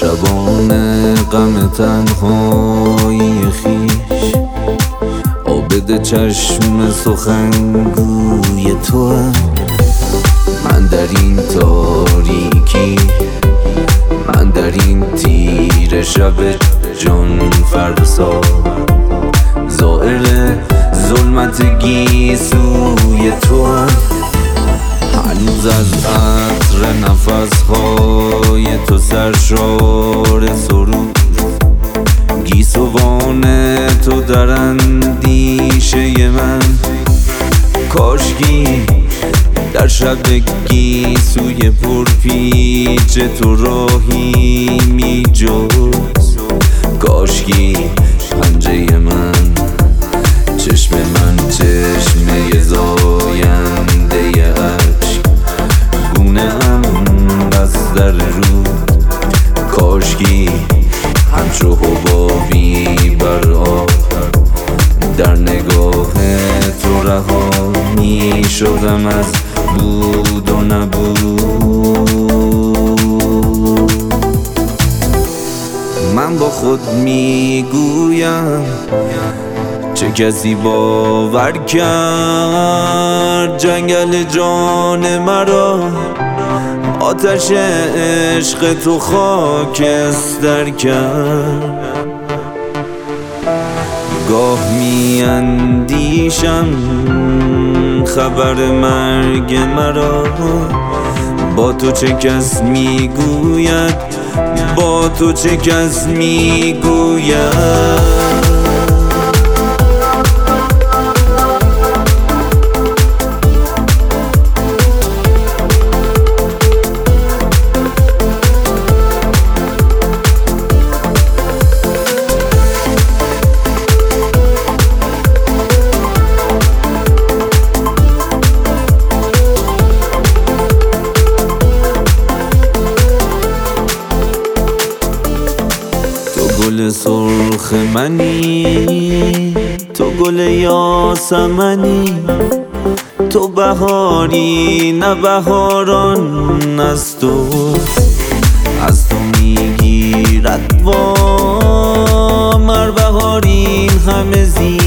شبان غم تنهای خیش. آبد چشم سخنگوی تو. هم من در این تاریکی من در این تیر شب جان فرسا. زائر ظلمت گیسوی تو. هم هنوز از عطر نفس های تو سرشار سرود. گیسوان تو در اندیشه من. کاشکی در شب گیسوی پرپیچ تو راهی می جز کاشکی پنجه من چشم من چشمه زاینده در نگاه تو رها می شدم از بود و نبود. من با خود می‌گویم چه کسی باور کرد جنگل جان مرا. آتش عشق تو خاکستر کرد. گاه می اندیشم خبر مرگ مرا با تو چه کس می‌گوید؟ با تو چه کس می‌گوید؟ تو سرخ منی تو گل یاسمنی تو بهاری نه بهاران از تو. از تو می‌گیرد وام هر بهارین همه زیبایی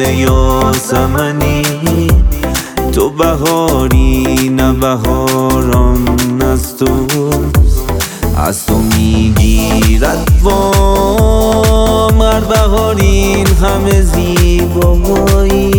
گل یاسمنی تو بهاری نه بهاران از تو. از تو می‌گیرد وام. هر بهارین همه زیبایی.